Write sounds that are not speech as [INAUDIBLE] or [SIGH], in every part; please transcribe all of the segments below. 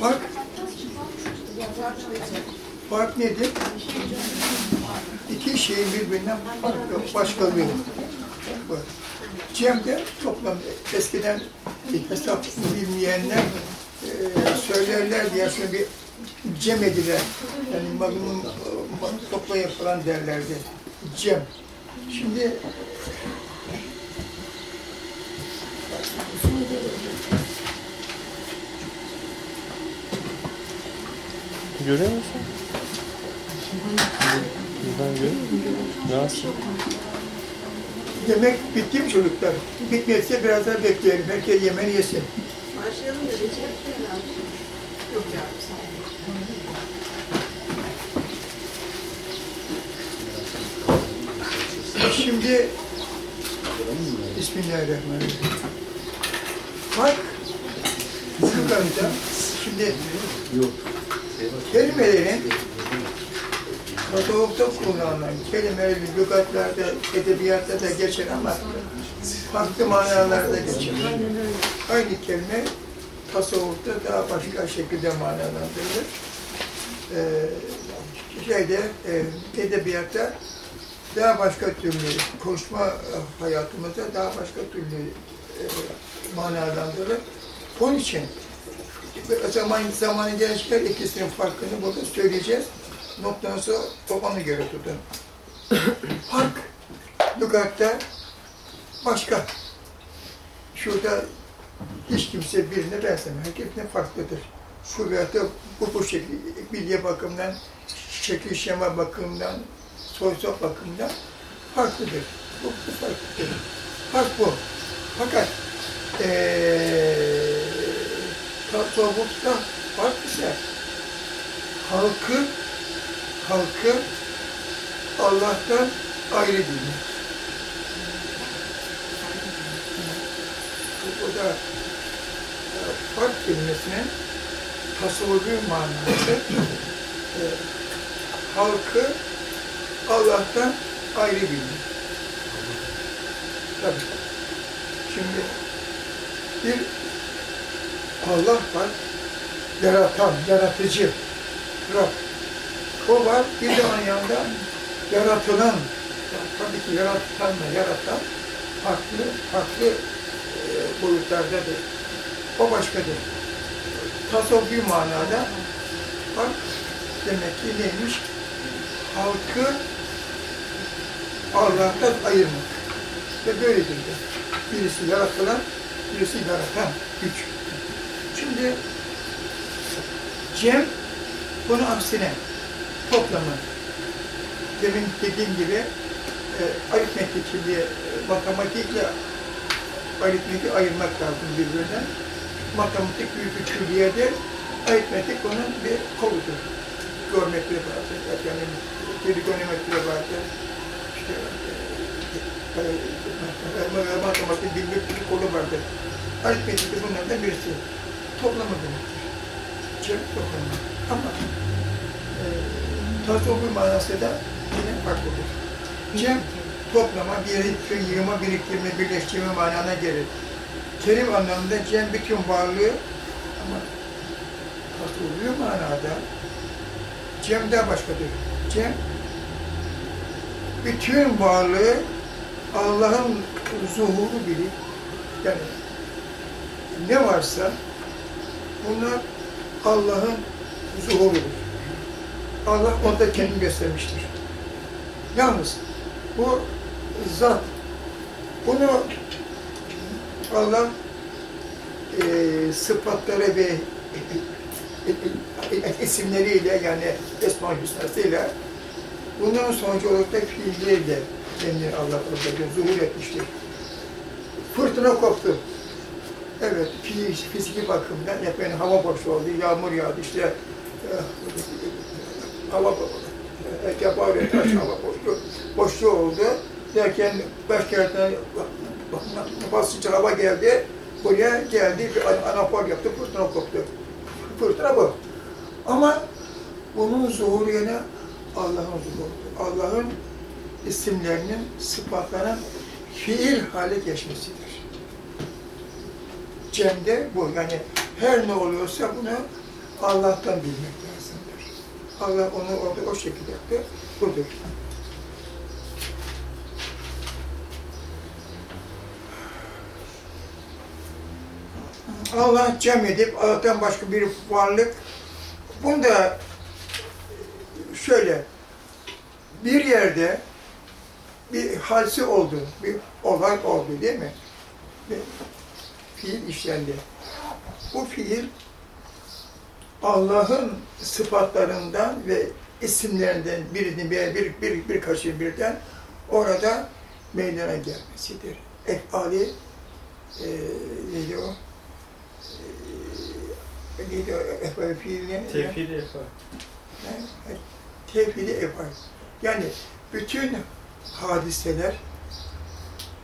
Fark, fark nedir? İki şeyin birbirinden farklı, başkalığı. var. Cem'de toplam eskiden hesap bilmeyenler e, söylerler diye aslında bir cem edilen, yani malımın e, topla yapılan derlerdi. Cem. Şimdi Görüyor musun? Buradan görüyor musun? Nasıl? yemek bitti mi çocuklar? Bitmezse biraz daha bekleyelim. Herkes yemeğini yesin. Başlayalım da Recep Yok ya. Şimdi Bismillahirrahmanirrahim. Fark Lügat'ta şimdi kelimelerin tasavvufta kullanılan kelimeleri lügatlarda, edebiyatta da geçer ama farklı manalarda geçer. Aynı kelime tasavvufta daha başka şekilde manalandırılır. Ee, şeyde, e, edebiyatta daha başka türlü, konuşma hayatımızda daha başka türlü e, manalandırılır. Onun için o zaman zamanı gençler ikisinin farkını burada söyleyeceğiz. Noktadan sonra ona göre tutun. Fark, lügatta başka. Şurada hiç kimse birine benzemiyor. Herkes ne farklıdır. Şu veyahut da bu, bu şekil, bilye bakımından, şekil şema bakımından, soy sop bakımından farklıdır. Bu, bu farklıdır. Fark bu. Fakat eee tasavvufta fark ise halkı halkı Allah'tan ayrı bilmek. O da e, fark kelimesinin tasavvufi manası e, halkı Allah'tan ayrı bilmek. Tabii. Şimdi bir Allah var, yaratan, yaratıcı, Rab. O var, bir de onun yanında yaratılan, tabii ki yaratanla yaratan farklı, farklı e, boyutlardadır. O başkadır. Tasavvufi manada bak demek ki neymiş? Halkı Allah'tan ayırmak. Ve böyledir de. Birisi yaratılan, birisi yaratan güç. Şimdi Cem bunun aksine toplamı. Demin dediğim gibi e, aritmetik şimdi e, matematikle aritmetiği ayırmak lazım birbirinden. Matematik büyük bir külliyedir. Aritmetik onun bir koludur. Geometri vardır, yani trigonometri vardır. İşte e, e, matematik bilmek bir kolu vardır. Aritmetik bunlardan birisi. Toplama demektir. Cem toplama. Ama e, tasavvufi manası da yine farklıdır. Cem toplama, bir yığma, biriktirme, birleştirme manana gelir. Kerim anlamında cem bütün varlığı ama tasavvufi manada cem daha başkadır. Cem bütün varlığı Allah'ın zuhuru bilip yani ne varsa bunlar Allah'ın zuhurudur. Allah onda kendini göstermiştir. Yalnız bu zat, bunu Allah e, sıfatları ve isimleriyle yani Esma-ı Hüsna'sıyla bunların sonucu olarak da fiilleriyle kendini Allah orada zuhur etmiştir. Fırtına koptu. Evet, fiziki bakımdan efendim hava boşluğu oldu, yağmur yağdı, işte e, hava e, kebari [CLEARS THROAT] taş hava boşluğu, boşluğu oldu. Derken başka yerden basınca hava geldi, buraya geldi, bir anafor yaptı, fırtına koptu. Fırtına bu. Ama bunun zuhuru yine Allah'ın zuhuru. Allah'ın isimlerinin, sıfatlarının fiil hale geçmesidir. Cem'de bu. Yani Her ne oluyorsa bunu Allah'tan bilmek lazımdır. Allah onu orada o şekilde yaptı. Budur. Allah cem edip Allah'tan başka bir varlık bunda şöyle bir yerde bir halsi oldu, bir olay oldu değil mi? Fiil işlendi. Bu fiil Allah'ın sıfatlarından ve isimlerinden birini bir, bir, bir, birkaçı birden orada meydana gelmesidir. Efali e, o? E, neydi o? Efali fiilini? Tevhid yapar. Evet, tevhidi efal. Yani bütün hadiseler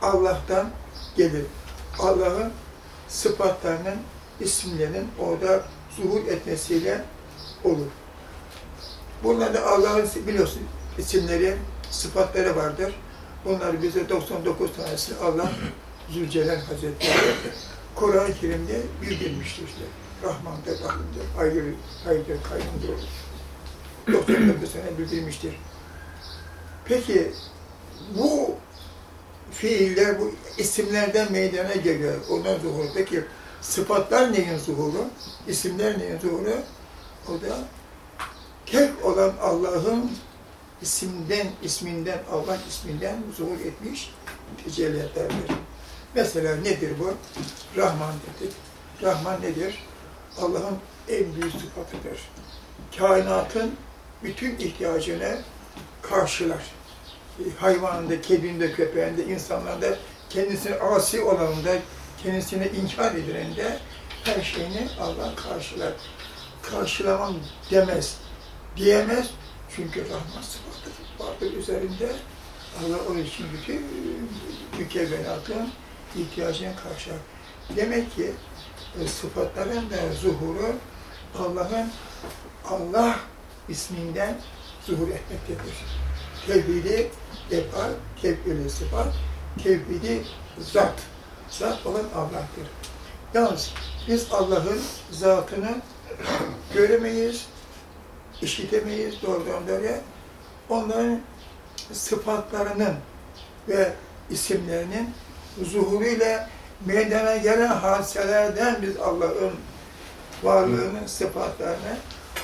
Allah'tan gelir. Allah'ın sıfatlarının, isimlerinin orada zuhur etmesiyle olur. Bunlarda Allah'ın biliyorsun isimleri, sıfatları vardır. Bunlar bize 99 tanesi Allah [CLEARS THROAT] Zülcelal Hazretleri Kur'an-ı Kerim'de bildirmiştir işte. Rahman'dır, Rahim'dir, hayır, hayırdır, kayyumdur olur. 99 sene bildirmiştir. Peki bu fiiller, bu isimlerden meydana geliyor. Ondan zuhuru. Peki sıfatlar neyin zuhuru? İsimler neyin zuhuru? O da tek olan Allah'ın isimden, isminden, Allah isminden zuhur etmiş tecellilerdir. Mesela nedir bu? Rahman dedik. Rahman nedir? Allah'ın en büyük sıfatıdır. Kainatın bütün ihtiyacını karşılar. Hayvanında, kedinde, köpeğinde, insanlarda, kendisine asi olanında, kendisine inkar edilende her şeyini Allah karşılar. Karşılamam demez, diyemez. Çünkü rahman sıfatıdır. Vardır üzerinde Allah onun için bütün mükevvenatın ihtiyacını karşılar. Demek ki e, sıfatların da zuhuru Allah'ın Allah isminden zuhur etmektedir. Tevhidi efal, tevhidi sıfat, tevhidi zat. Zat olan Allah'tır. Yalnız biz Allah'ın zatını göremeyiz, işitemeyiz doğrudan doğruya. Onların sıfatlarının ve isimlerinin zuhuruyla meydana gelen hadiselerden biz Allah'ın varlığını, sıfatlarını,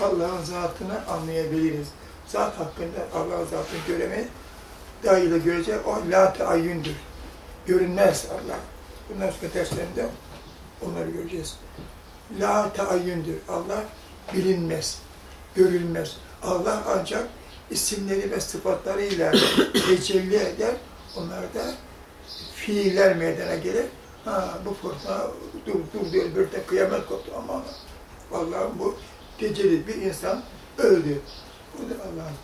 Allah'ın zatını anlayabiliriz. Zat hakkında Allah'ın zatını göremeyiz. Dahil göreceğiz. O la teayyündür. Görünmez Allah. Bundan sonra derslerinde onları göreceğiz. La teayyündür. Allah bilinmez, görülmez. Allah ancak isimleri ve sıfatlarıyla [COUGHS] tecelli eder. Onlar da fiiller meydana gelir. Ha bu fırtına dur dur diyor bir de kıyamet koptu ama vallahi bu tecelli bir insan öldü. Bu da Allah'ın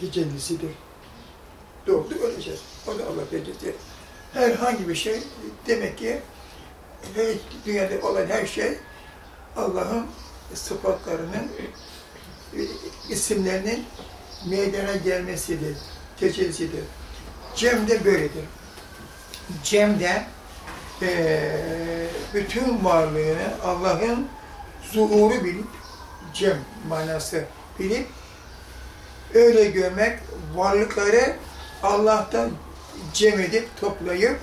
tecellisidir. Doğdu öleceğiz. O da Allah tecellisi. Herhangi bir şey demek ki dünyada olan her şey Allah'ın sıfatlarının isimlerinin meydana gelmesidir, tecellisidir. Cem de böyledir. Cem de eee, bütün varlığını Allah'ın zuhuru bilip, cem manası bilip, öyle görmek, varlıkları Allah'tan cem edip, toplayıp,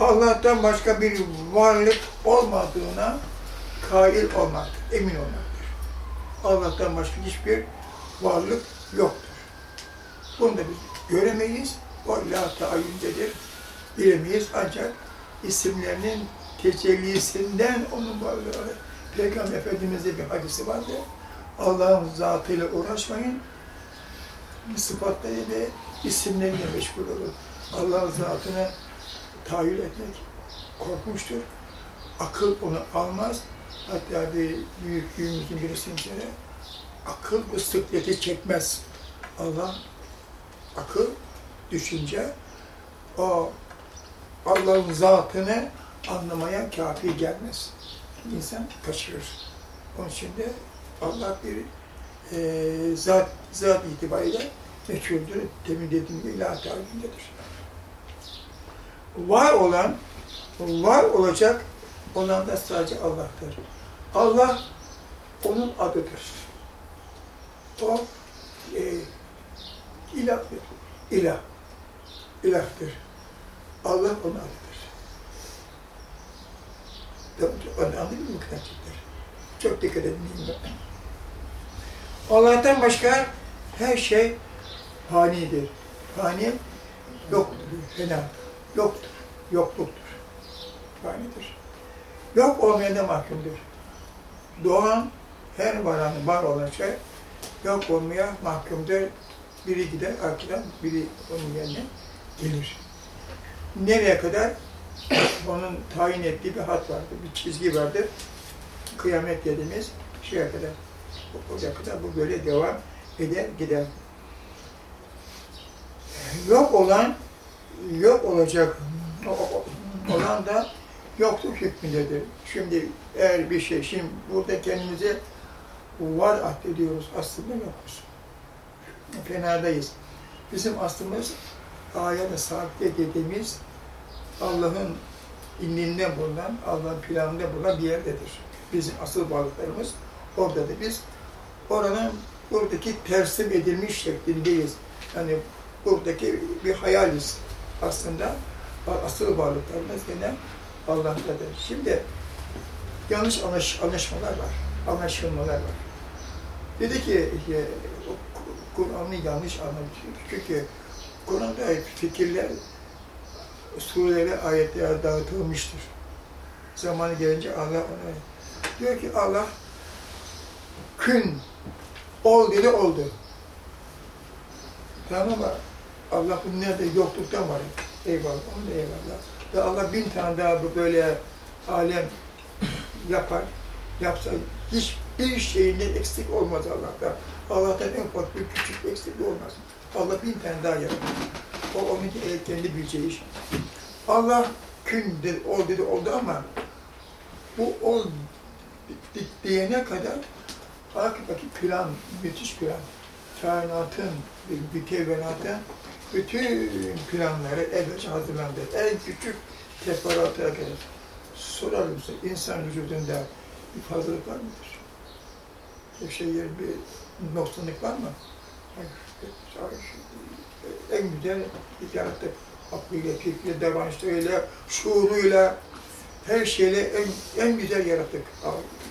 Allah'tan başka bir varlık olmadığına kail olmak, emin olmaktır. Allah'tan başka hiçbir varlık yoktur. Bunu da biz göremeyiz. O la tayyündedir. Bilemeyiz ancak isimlerinin tecellisinden onun varlığı. Peygamber Efendimiz'de bir hadisi vardı. Allah'ın zatıyla uğraşmayın. Sıfatları ve isimleriyle meşgul olun. Allah'ın zatını tahayyül etmek korkmuştur. Akıl onu almaz. Hatta bir büyük büyüğümüzün birisinin söyle, akıl bu çekmez. Allah akıl, düşünce o Allah'ın zatını anlamaya kafi gelmez. İnsan kaçırır. Onun için de Allah bir e, zat, zat itibariyle meçhuldür. Demin dediğim gibi ilah tabiindedir. Var olan, var olacak olan da sadece Allah'tır. Allah onun adıdır. O e, ilahtır. İlah. İlahtır. Allah onun adıdır. Onu anladın mı gerçekten? Çok dikkat edin. Allah'tan başka her şey fanidir. Fani yoktur, fena, yoktur, yokluktur. Fanidir. Yok olmayana mahkumdur. Doğan her varan, var olan şey yok olmaya mahkumdur. Biri gider arkadan, biri onun yerine gelir. Nereye kadar? Onun tayin ettiği bir hat vardır, bir çizgi vardır. Kıyamet dediğimiz şeye kadar. Oraya kadar bu böyle devam eder, gider. Yok olan, yok olacak olan da yokluk hükmündedir. Şimdi eğer bir şey, şimdi burada kendimize var addediyoruz, aslında yokuz. Fenadayız. Bizim aslımız ayet-i dediğimiz Allah'ın indinde bulunan, Allah'ın planında bulunan bir yerdedir. Bizim asıl varlıklarımız oradadır. Biz oranın buradaki tersim edilmiş şeklindeyiz. Yani buradaki bir hayaliz. Aslında asıl varlıklarımız yine Allah'tadır. Şimdi yanlış anlaş, anlaşmalar var, anlaşılmalar var. Dedi ki e, Kur'an'ı yanlış anlamış. Çünkü Kur'an'da fikirler, surelere, ayetlere dağıtılmıştır. Zamanı gelince Allah ona diyor ki Allah kün ol dedi oldu. Tamam mı? Allah bu nerede yokluktan var. Eyvallah, onu da eyvallah. Ve Allah bin tane daha böyle alem yapar. Yapsa hiçbir şeyinde eksik olmaz Allah'tan. Allah'tan en ufak bir küçük eksikliği olmaz. Allah bin tane daha yapar. O onun kendi bileceği iş. Allah kün dedi, ol dedi oldu ama bu ol diyene kadar arkadaki plan, müthiş plan. Kainatın, bir, tevenatın bütün planları evvelce hazırlandı. En küçük teferruata kadar. Sorar mısın, insan vücudunda bir fazlalık var mıdır? Bir şey bir noksanlık var mı? En güzel yarattık. Aklıyla, fikriyle, davranışlarıyla, şuuruyla, her şeyle en, en güzel yarattık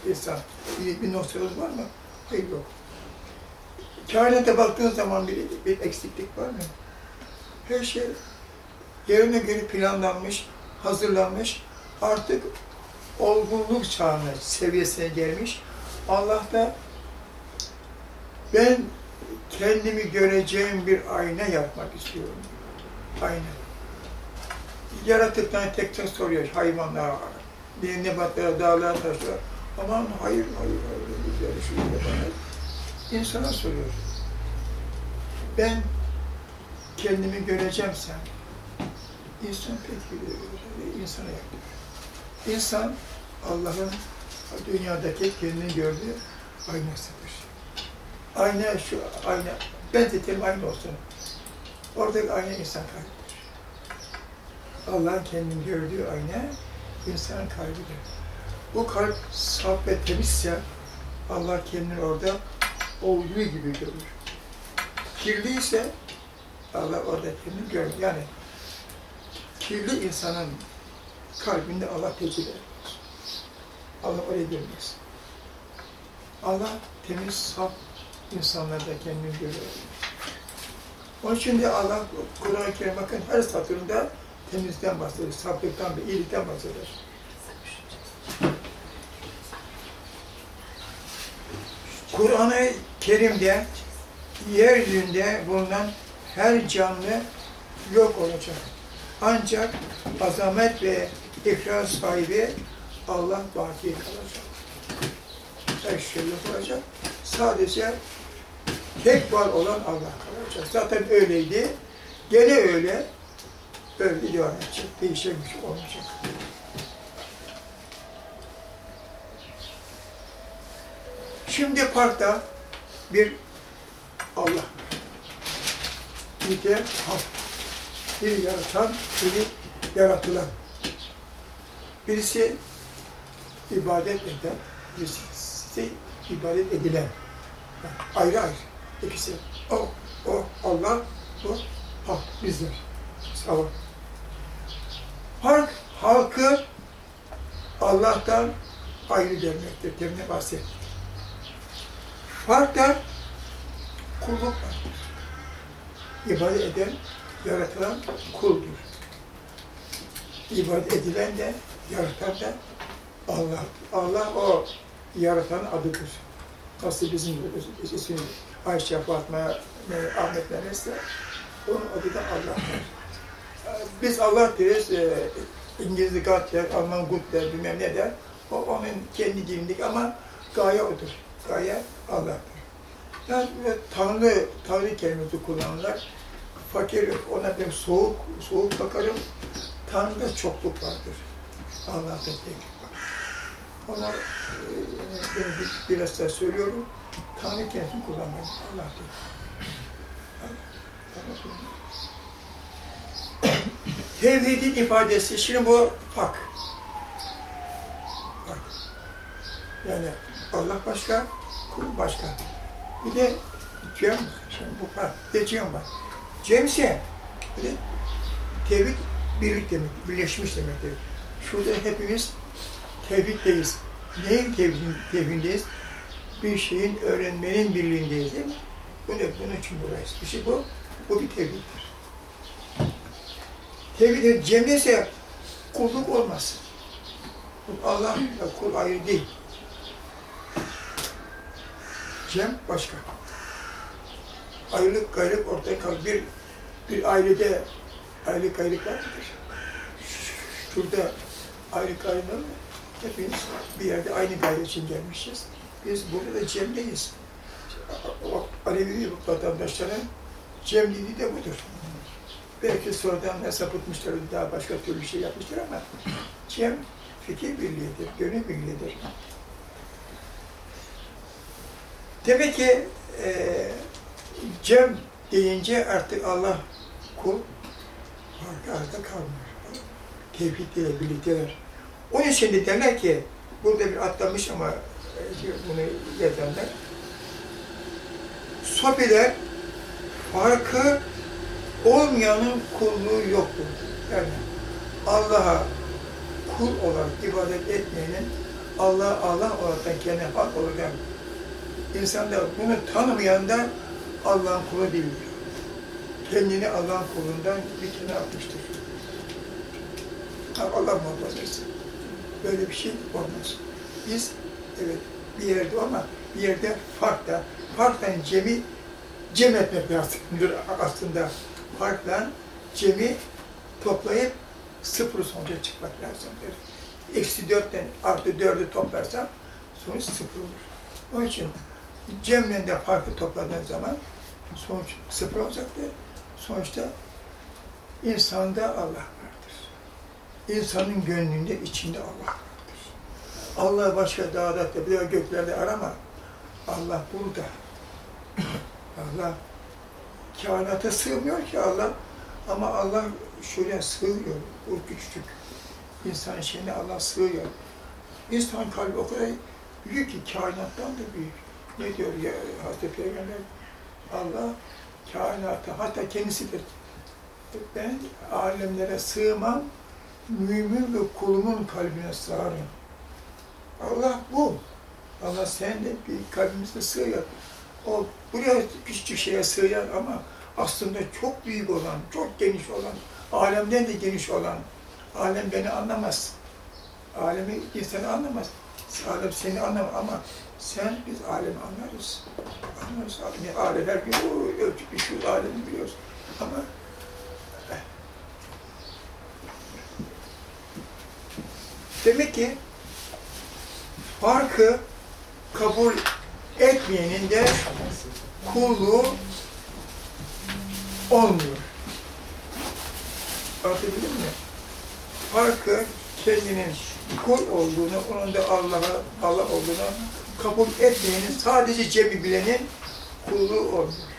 insan. Bir, bir noksanız var mı? Hayır yok. Kainata baktığın zaman bir, bir eksiklik var mı? Her şey yerine göre planlanmış, hazırlanmış, artık olgunluk çağına, seviyesine gelmiş. Allah da ben kendimi göreceğim bir ayna yapmak istiyorum. Ayna. Yaratıktan tek tek soruyor hayvanlar, nebatlara, dağlara, taşlara. Aman hayır, hayır, hayır, güzel şu yapamaz. İnsana soruyor. Ben kendimi göreceğimsem, insan pek biliyor, insana yapıyor. İnsan, Allah'ın dünyadaki kendini gördüğü aynasıdır. Ayna şu, ayna, benzetelim aynı olsun. Oradaki ayna insan kalbidir. Allah'ın kendini gördüğü ayna, insanın kalbidir. Bu kalp saf ve temizse, Allah kendini orada olduğu gibi görür. Kirliyse, Allah orada kendini görür. Yani kirli insanın kalbinde Allah etmez. Allah oraya görmez. Allah temiz, saf insanlarda kendini görüyor. Onun için de Allah Kur'an-ı Kerim bakın her satırında temizden bahseder, saflıktan ve iyilikten bahseder. Kur'an-ı Kerim'de yeryüzünde bulunan her canlı yok olacak. Ancak azamet ve ikrar sahibi Allah baki kalacak. Her şey yok olacak. Sadece tek var olan Allah kalacak. Zaten öyleydi. Gene öyle. Öyle devam edecek. Bir şey olmayacak. Şimdi parkta bir Allah. Bir de halk. Biri yaratan, biri yaratılan. Birisi ibadet eden, birisi ibadet edilen. Yani ayrı ayrı. İkisi. O, o Allah, bu halk, bizler. Sağ ol. Halk, halkı Allah'tan ayrı demektir. Demin bahsettik. Fark da kulluk var. İbadet eden, yaratılan kuldur. İbadet edilen de, yaratan da Allah. Allah o yaratan adıdır. Nasıl bizim ismi Ayşe, Fatma, Ahmet Mehmet'se onun adı da Allah'tır. Biz Allah deriz, e, İngiliz God der, Alman Good der, bilmem ne der. O onun kendi dilindeki ama gaye odur. Gaye Allah'tır. Yani ve Tanrı, Tanrı kelimesi kullanırlar. Fakir, ona ben soğuk, soğuk bakarım. Tanrı'da çokluk vardır. Allah'ta tek var. Ona e, ben bir, biraz da söylüyorum. Tanrı kelimesini kullanmayın. Allah değil. Tevhidin ifadesi, şimdi bu hak. Hak. Yani Allah başka, kul başka. Bir de Cem, şimdi bu var, bir de Cem var. Cem ise, bir tevhid birlik demek, birleşmiş demektir. Şurada hepimiz tevhiddeyiz. Neyin tevhidin, tevhidindeyiz? Bir şeyin öğrenmenin birliğindeyiz değil mi? Bu ne? Bunun için buradayız. İşte bu, bu bir tevhiddir. Tevhid, cemde ise kulluk olmaz. Allah ve kul ayrı değil. Cem başka. Ayrılık gayrılık ortaya kalır. Bir, bir ailede ayrılık gayrılık var mıdır? Şurada ayrılık gayrılık mı? Hepimiz bir yerde aynı gaye için gelmişiz. Biz burada da cemdeyiz. Alevi vatandaşların cemliliği de budur. Belki sonradan da sapıtmışlar, daha başka türlü şey yapmışlar ama cem fikir birliğidir, gönül birliğidir. Demek ki e, cem deyince artık Allah kul arka arka kalmıyor. Tevhid ile birlikteler. Onun için de derler ki, burada bir atlamış ama e, bunu yazanlar, Sofiler farkı olmayanın kulluğu yoktur. Yani Allah'a kul olarak ibadet etmeyenin Allah Allah olarak kendi hak olarak insanda bunu tanımayan da Allah'ın kulu değildir. Kendini Allah'ın kulundan bir kenara atmıştır. Allah muhafaza etsin. Böyle bir şey olmaz. Biz evet bir yerde ama bir yerde farkla, farkla cemi cem etmek lazımdır aslında. Farkla cemi toplayıp sıfır sonuca çıkmak lazımdır. Eksi dörtten artı dördü toplarsam sonuç sıfır olur. Onun için cemle de farkı topladığın zaman sonuç sıfır olacaktır. Sonuçta insanda Allah vardır. İnsanın gönlünde, içinde Allah vardır. Allah başka dağda, tepede, göklerde arama. Allah burada. Allah kainata sığmıyor ki Allah. Ama Allah şöyle sığıyor, o küçücük. İnsan şeyine Allah sığıyor. İnsan kalbi o kadar büyük ki kainattan da büyük. Ne diyor ya Hazreti Peygamber? Allah kainata, hatta kendisidir. Ben alemlere sığmam, mümin ve kulumun kalbine sığarım. Allah bu. Allah sen de bir kalbimize sığıyor. O buraya küçücük şeye sığıyor ama aslında çok büyük olan, çok geniş olan, alemden de geniş olan, alem beni anlamaz. Alemi insanı anlamaz. Alem seni anlamaz ama sen biz alemi anlarız. Anlarız alemi. Alem her gün o ölçüp şu alemi biliyoruz. Ama demek ki farkı kabul etmeyenin de kulluğu olmuyor. Anlatabildim mi? Farkı kendinin kul olduğunu, onun da Allah'a Allah olduğunu kabul etmeyenin, sadece cebi bilenin kulluğu olmuyor.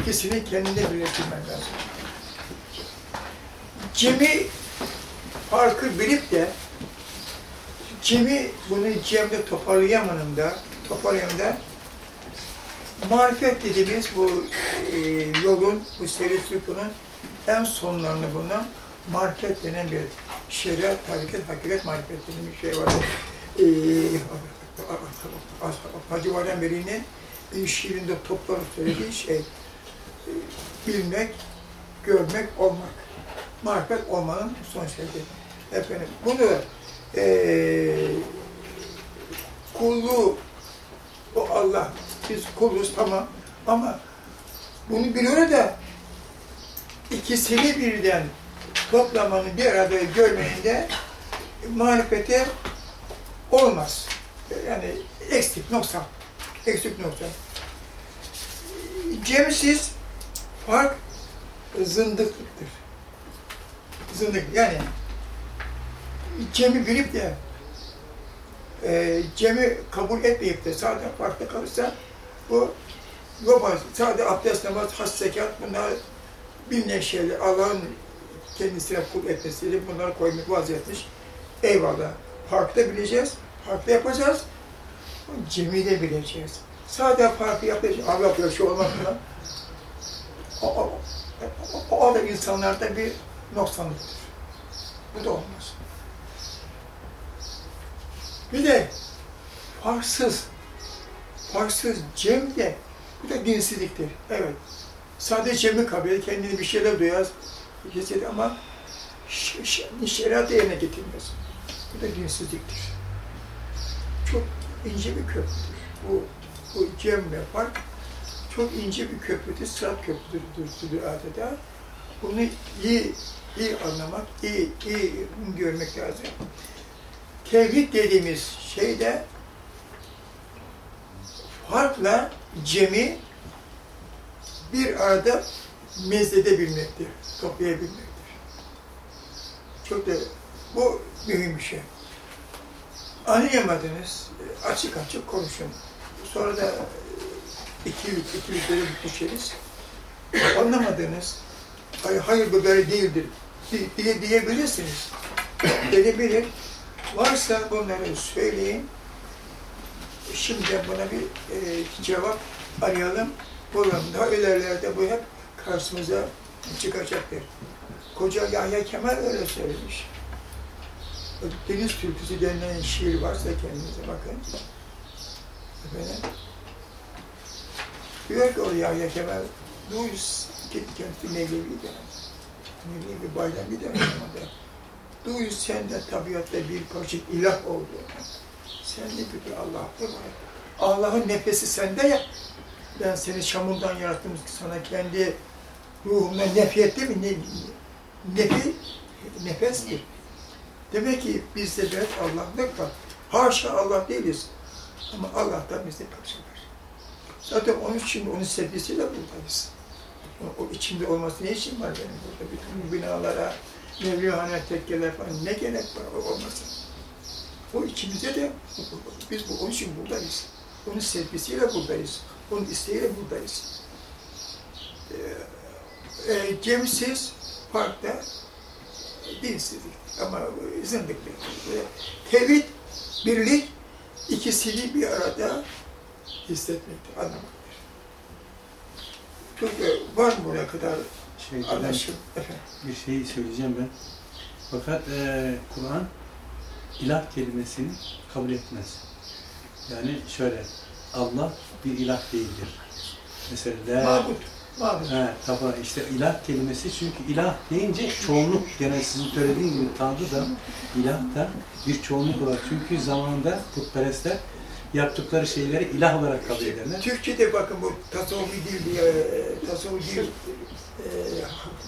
İkisini kendinde birleştirmen lazım. Cemi farkı bilip de Cem'i bunu Cem'de toparlayamadım da, toparlayamadım da marifet dediğimiz bu e, yolun, bu seyir sütunun en sonlarını bunu marifet denen bir şeriat, tarikat, hakikat marifet denen bir şey var. E, Hacı Valem Veli'nin şiirinde toplanıp söylediği şey, e, bilmek, görmek, olmak. Marifet olmanın son şeyi. Efendim, bunu eee kulluğu o Allah, biz kuluz tamam ama bunu biliyor da ikisini birden toplamanın bir arada görmenin de marifete olmaz. Yani eksik, noksan. Eksik noksan. Cemsiz fark zındıklıktır. Zındık yani Cem'i bilip de e, Cem'i kabul etmeyip de sadece farklı kalırsa bu yobaz, sadece abdest, namaz, hac, zekat bunlar bilinen şeyler. Allah'ın kendisine kul etmesiyle bunları koymak vaziyetmiş. Eyvallah. Farklı bileceğiz, farklı yapacağız. Cem'i de bileceğiz. Sadece farklı yapacağız. Allah yapıyor, şey olmaz mı? O, o, o, o da insanlarda bir noksanlıktır. Bu da olmaz. Bir de farksız, farksız cem de bu da dinsizliktir. Evet. Sadece cemi kabul kendini bir şeyler duyar, hisseder ama şeriatı yerine getirmez. Bu da dinsizliktir. Çok ince bir köprüdür. Bu, bu cem ve fark çok ince bir köprüdür, sırat köprüdür adeta. Bunu iyi, iyi anlamak, iyi, iyi görmek lazım. Tevhid dediğimiz şey de farkla cemi bir arada mezledebilmektir, toplayabilmektir. Çok da bu mühim bir şey. Anlayamadınız, açık açık konuşun. Sonra da ikilik, ikiliklere düşeriz. Anlamadınız, hayır, hayır bu böyle değildir diye diyebilirsiniz. Denebilir. Varsa bunları söyleyin. Şimdi buna bir e, cevap arayalım. Daha ilerlerde bu hep karşımıza çıkacaktır. Koca Yahya Kemal öyle söylemiş. Deniz Türküsü denilen şiir varsa kendinize bakın. Efendim. Diyor ki o Yahya Kemal, Duyuz, git kendisi Mevlevi de. Bir bayram bir de Duy sen de tabiatta bir parça ilah oldu. Sen de bir Allah'tır. Allah'ın nefesi sende ya. Ben seni çamurdan yarattım sana kendi ruhumdan nefetti mi? Ne, nefi, nefestir. Demek ki bizde evet Allah'lık var. Haşa Allah değiliz. Ama Allah'tan bizde parça var. Zaten onun için, onun sevgisiyle buradayız. O, içinde olması ne için var benim burada? Bütün binalara, Mevlihane tekkeler falan ne gerek var olmasın. O içimizde de biz bu, onun için buradayız. Onun sevgisiyle buradayız. Onun isteğiyle buradayız. Ee, e, cemsiz, parkta dinsizlik ama zındıklık. Tevhid, birlik, ikisini bir arada hissetmektir, anlamaktır. Çünkü var mı buraya kadar Şey, bir şey söyleyeceğim ben. Fakat eee, Kur'an ilah kelimesini kabul etmez. Yani şöyle, Allah bir ilah değildir. Mesela la, Mabut, mabut. he, tabi işte ilah kelimesi çünkü ilah deyince çoğunluk gene sizin söylediğiniz gibi Tanrı da ilah da bir çoğunluk olarak çünkü zamanında putperestler yaptıkları şeyleri ilah olarak kabul ederler. Türkçe'de bakın bu tasavvufi dil diye, tasavvufi dil e,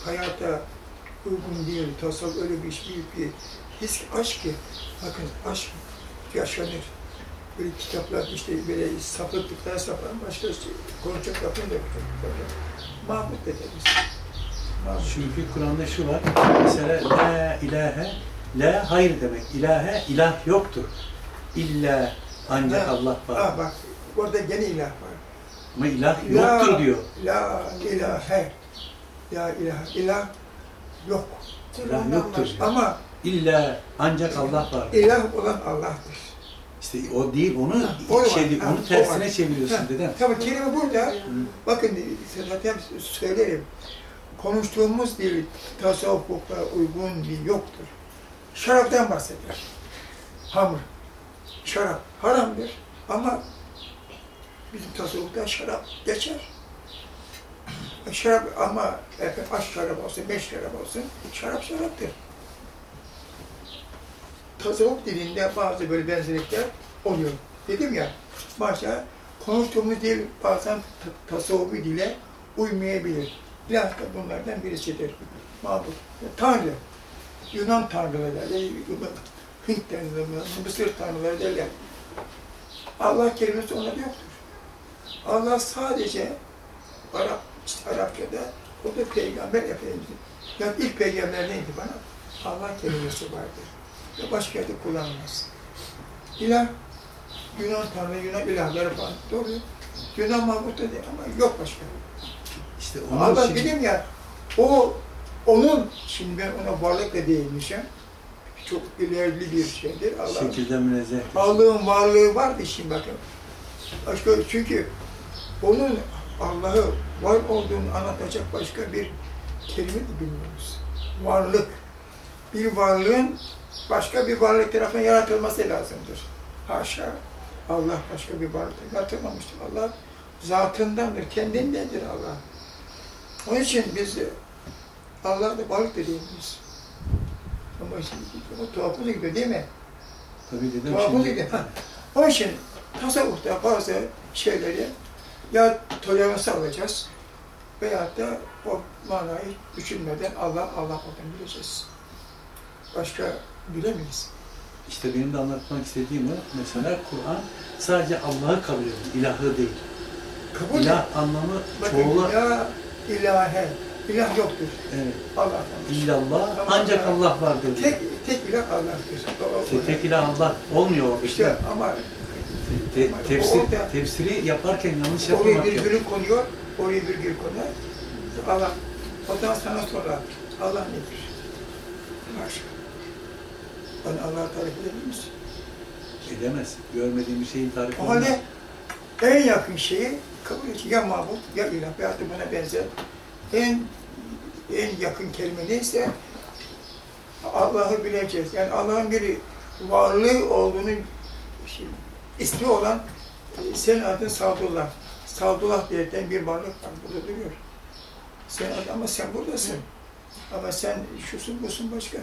hayata uygun değil. Tasavvuf öyle bir iş, büyük bir his, aşk ki. Bakın aşk yaşanır. Böyle kitaplar işte böyle sapıklıklar sapılan başka şey, konuşacak lafın da yok. Mahmut dedemiz. Çünkü Kur'an'da şu var, mesela la ilahe, la hayır demek, ilahe, ilah yoktur. İlla ancak Ha, Allah var. Ah bak, orada gene ilah var. Ama ilah La- yoktur diyor. La ilahe. La ilahe. İlah yok. İlah yoktur diyor. Ama İlla ancak Allah var. İlah olan Allah'tır. İşte o değil, onu o var. şey, Ha, onu o tersine var. çeviriyorsun Ha, dedem. Tabii kelime burada. Bakın zaten söylerim. Konuştuğumuz dil tasavvufa uygun dil yoktur. Şaraptan bahseder. Hamur. Şarap haramdır ama bizim tasavvufta şarap geçer. Şarap ama efendim, aşk şarap olsun, beş şarap olsun, şarap şaraptır. Tasavvuf dilinde bazı böyle benzerlikler oluyor. Dedim ya, başta konuştuğumuz dil bazen ta- tasavvufi dile uymayabilir. İlah da bunlardan birisidir. Mabut. Tanrı. Yunan tanrıları derler, Hint tanrıları, Mısır tanrıları derler. Allah kelimesi onlarda yoktur. Allah sadece Arap, işte Arapçada o da Peygamber Efendimiz'in. Yani ilk peygamber neydi bana? Allah kelimesi vardır. Ve başka yerde kullanılmaz. İlah, Yunan tanrı, Yunan ilahları falan doğru. Yunan mabutta değil ama yok başka. İşte onun Allah için dedim ya, o onun, şimdi ben ona varlıkla değinmişim. Çok ilerli bir şeydir. Allah münezzeh. Allah'ın varlığı vardı şimdi bakın. Başka çünkü onun Allah'ı var olduğunu anlatacak başka bir kelime de bilmiyoruz. Varlık. Bir varlığın başka bir varlık tarafından yaratılması lazımdır. Haşa. Allah başka bir varlık yaratılmamıştır. Allah zatındandır, kendindendir Allah. Onun için biz Allah'a da varlık da değiliz. Ama şimdi o tuhafımıza gidiyor değil mi? Tabii dedem Tuhafımıza şimdi gidiyor. Onun için tasavvufta bazı şeyleri ya tolerans alacağız veyahut da o manayı düşünmeden Allah Allah olduğunu bileceğiz. Başka bilemeyiz. işte benim de anlatmak istediğim o. Mesela Kur'an sadece Allah'ı kabul ediyor, ilahı değil. Kabul. İlah anlamı Bakın çoğula ya ilahe, ilah yoktur. evet, Allah'tan. illallah Tamam, ancak. Allah vardır. Tek, tek ilah Allah'tır. O- o- İşte tek ilah Allah olmuyor İşte işte. ama Te- tefsir, Orada- tefsiri yaparken yanlış oraya yapmamak bir yok. virgül konuyor, oraya virgül konuyor. Allah, ondan sana sonra Allah nedir? Haşa. Bana Allah'ı tarif edebilir misin? Edemez. Görmediğim bir şeyin tarifi O olmaz. halde en yakın şeyi kabul et. Ya mabut ya ilah veyahut da buna benzer. En en yakın kelime neyse Allah'ı bileceğiz. Yani Allah'ın bir varlığı olduğunu şey, ismi olan e, senin adın Sadullah. Sadullah diyetten bir varlık var. Burada duruyor. Sen ama sen buradasın. Ama sen şusun busun başka.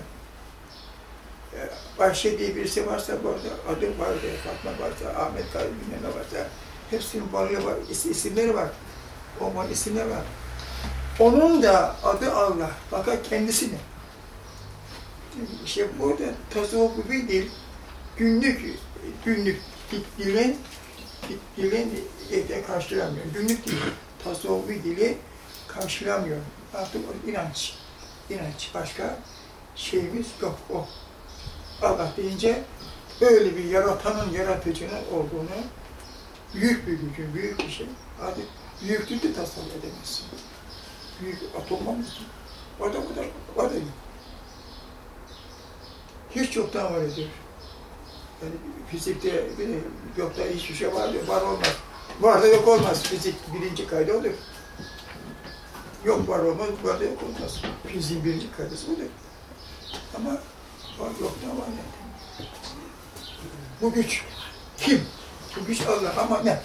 E, Ayşe diye birisi varsa bu arada adı vardı, Fatma varsa, Ahmet Kadir bilmem ne varsa hepsinin varlığı var, is- isimleri var. O var, isimleri var. Onun da adı Allah. Fakat kendisi ne? İşte burada tasavvufi değil, günlük, günlük dilin, dilin evde karşılamıyor. Günlük dil, tasavvufi dili karşılamıyor. Artık o inanç, inanç başka şeyimiz yok o. Allah deyince öyle bir yaratanın, yaratıcının olduğunu, büyük bir gücün, büyük bir şey. Hadi büyüklüğü de tasavvur edemezsin. Büyük atomlar mısın? Orada o kadar var değil. Hiç yoktan var ediyor. Yani fizikte de yoktan hiçbir şey var diyor, var olmaz. Var da yok olmaz. Fizik birinci kaydı odur. Yok var olmaz, var da yok olmaz. Fiziğin birinci kaydısı budur. Ama var yoktan var yani. Bu güç kim? Bu güç Allah ama ne?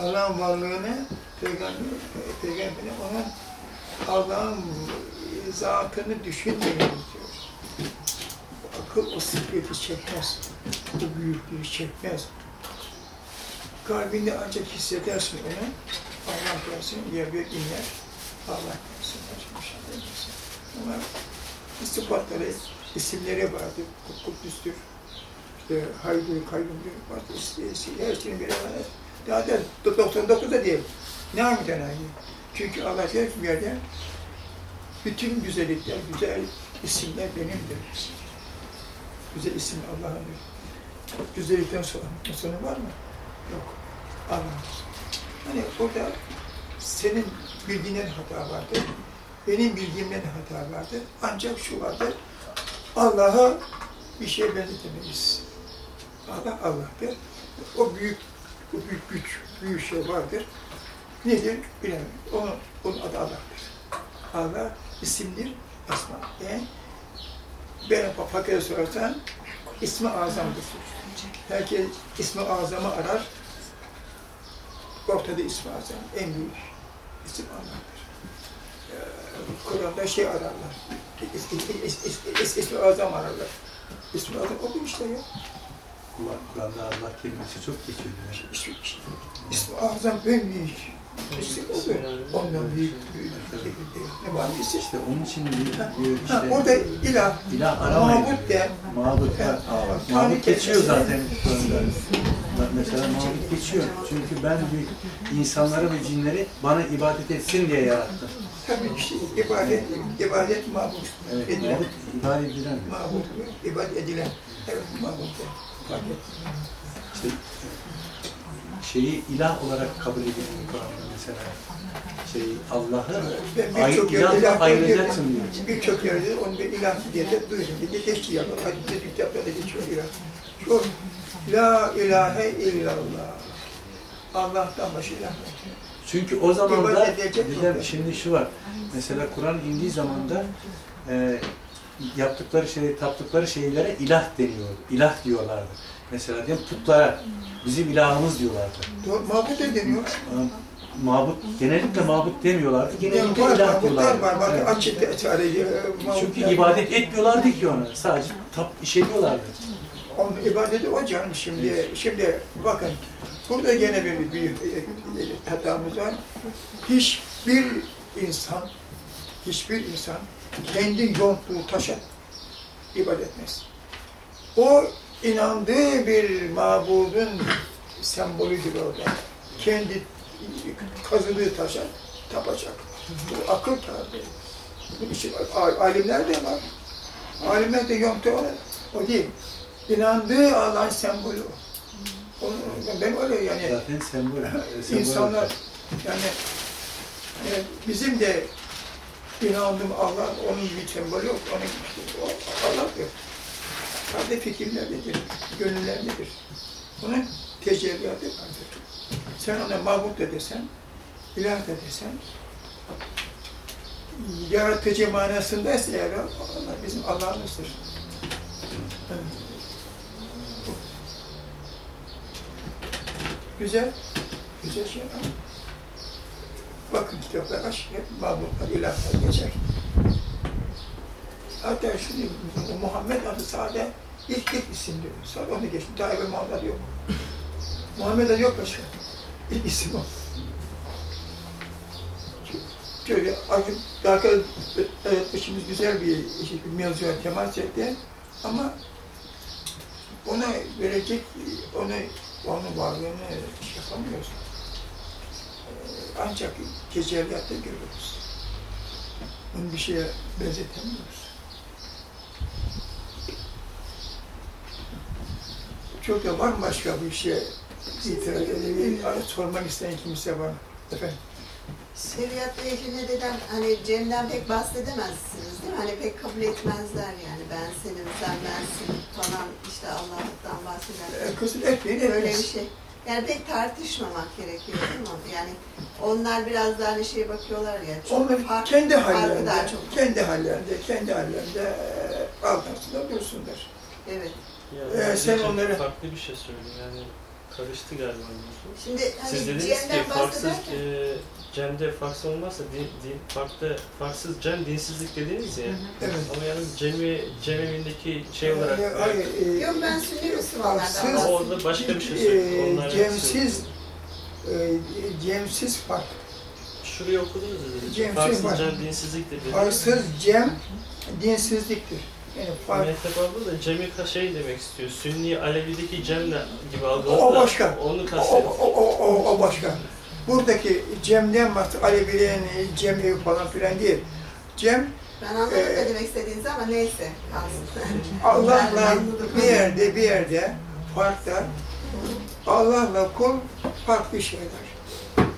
Allah'ın varlığını peygamber, peygamberine onun Allah'ın zatını düşünmeyin o sıkıntı çekmez. O büyüklüğü çekmez. Kalbinde ancak hissedersin onu. Allah dersin, yer iner. Allah dersin, bir şey demezsin. Ama sıfatları, isimleri vardı. Kudüs'tür, işte Haydur, Kayyum'dur, vardı, is- her şeyin bir emanet. Daha da 99'da değil. Ne hamiden ayı? Çünkü Allah her yerde bütün güzellikler, güzel isimler benimdir. Güzel isim Allah'ındır. Güzellikten sonra, sonra var mı? Yok. Allah'ın. Hani orada senin bildiğinden hata vardır. Benim bildiğimden hata vardır. Ancak şu vardır. Allah'a bir şey benzetemeyiz. Allah Allah'tır. O büyük, o büyük güç, büyük şey vardır. Nedir? Bilemem. Onun, onun adı Allah'tır. Allah isimdir, esma. Yani ben fakire sorarsan ismi azamdır. Herkes ismi azamı arar. Ortada ismi azam. En büyük isim Allah'tır. Ee, Kur'an'da şey ararlar. İs, is, is, is, is, ismi azam ararlar. İsmi azam o işte ya. Kur'an- Kur'an'da Allah kelimesi çok geçiyor. İsmi, ismi azam en büyük. İsim o bu. Ondan büyük. Ne var İşte onun için diyor Ha, işte orada ilah, ilah aramayın. mabut de, Mabut Mabut geçiyor zaten Mesela mabut geçiyor. Çünkü ben diyor, insanları ve cinleri bana ibadet etsin diye yarattım. Tabii işte ibadet, ibadet mabut. Evet, edilen, mabut ibadet edilen. mabut, ibadet edilen. Evet, mabut. Fark et. İşte şeyi ilah olarak kabul ediyor Kur'an'da mesela. Şey Allah'ı ay, ilah ayıracaksın diyor. Birçok yerde onu bir ilah diye de duydum. Bir de geçti ya. Hadis'te kitaplarda geçiyor ilah. Şu, La ilahe illallah. Allah'tan başka ilah. Çünkü o zaman da şimdi şu var. Mesela Kur'an indiği zaman da e, yaptıkları şey, taptıkları şeylere ilah deniyor. İlah diyorlardı. Mesela diyelim putlara bizim ilahımız diyorlardı. Mabut da deniyor. E, Mabut, genellikle mabut demiyorlardı. Yani Genellikle var, ilah diyorlardı. var. Bak Evet. açıkta çare. Çünkü ibadet etmiyorlardı ki ona. Sadece tap iş ediyorlardı. Onun ibadeti o canım şimdi. Şimdi bakın, burada gene bir büyük e, e, hatamız var. Hiçbir insan, hiçbir insan kendi yonttuğu taşa ibadet etmez. O inandığı bir mabudun sembolüdür orada. Kendi kazıdığı taşa tapacak. Bu akıl tabi. Bunun için alimler de var. Alimler de onu. O değil. İnandığı Allah'ın sembolü. Onu, ben öyle yani Zaten sembol. e, insanlar yani e, bizim de inandığım Allah onun bir sembolü yok. Onun Allah yok. Sadece fikirlerdedir, gönüllerdedir. Onun tecelliyatı vardır. Sen ona mabut da desen, ilah da desen, yaratıcı manasındaysa eğer o, Allah bizim Allah'ımızdır. Güzel, güzel şey ama bakın kitaplar aç, hep mabutlar, ilahlar geçer. Hatta şimdi Muhammed adı sade ilk ilk isimdir. Sonra onu geçti. Daha evvel Muhammed yok. Muhammed adı yok başka. İlk isim o. Şöyle acı, daha kadar evet, işimiz güzel bir, şey, bir mevzuya temas etti. Ama ona verecek, onu, onun varlığını şey yapamıyoruz. Ee, Ancak tecelliyatta görüyoruz. Onu bir şeye benzetemiyoruz. Çok da var mı başka bir şeye itiraz edebilir, sormak isteyen kimse var mı? Efendim? Şeriatla ilgili neden hani Cem'den pek bahsedemezsiniz değil mi? Hani pek kabul etmezler yani ben senim, sen bensin falan işte Allah'tan bahseder. Ee, Kısım etmeyin, Böyle etmez. bir şey. Yani pek tartışmamak gerekiyor değil mi? Yani onlar biraz daha hani şeye bakıyorlar ya. Çok Onlar farklı, kendi hallerinde, çok. kendi hallerinde, kendi hallerinde e, aldansınlar, Evet. Ee, sen onları- farklı bir şey söyledin yani karıştı galiba. Şimdi Siz hani dediniz ki farksız e, cemde farksız olmazsa din, din, farklı farksız cem dinsizlik dediniz ya. Evet. Ama yani cemi cemevindeki şey olarak Hayır, hayır, e, Yok ben Sünni Müslümanlardan farksız, Ama orada başka bir şey e, söyledi. Onlar Cemsiz, e, cemsiz fark. Şurayı okudunuz ya dedi. Cem, Farksız şey var. cem dinsizliktir dedi. Farsız cem, dinsizliktir. Yani fark, Mehtap abla da cemi şey demek istiyor. Sünni Alevi'deki cemle gibi algıladı O başka. Onu kastediyor. o, o, o, o başka. Buradaki cemden bahsediyor, Alevilerin cem evi falan filan değil. Cem, Ben anladım Ee, ne demek istediğinizi ama neyse [LAUGHS] Allah'la bir yerde, bir yerde farklar. Allah'la kul farklı şeyler.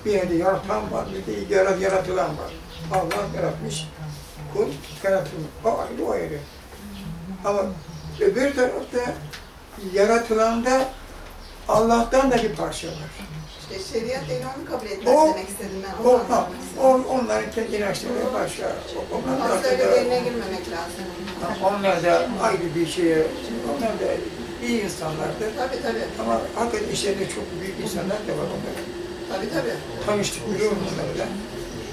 Bir yerde yaratan var, bir de yarat, yaratılan var. Allah yaratmış, kul yaratılmış. O ayrı, o ayrı. Ama öbür tarafta yaratılanda Allah'tan da bir parça var. İşte şeriat eli onu kabul etmez O- demek istedim ben. Onu O, ha, istedim. o, onların kendi inançları başka. Onlar da, Fazla öyle derine girmemek lazım. onlar da ayrı bir şeye, onlar da iyi insanlardır. Tabii tabii. Ama hakikaten işlerinde çok büyük insanlar da var onların. Tabii tabii. Tanıştık biliyorum onları da.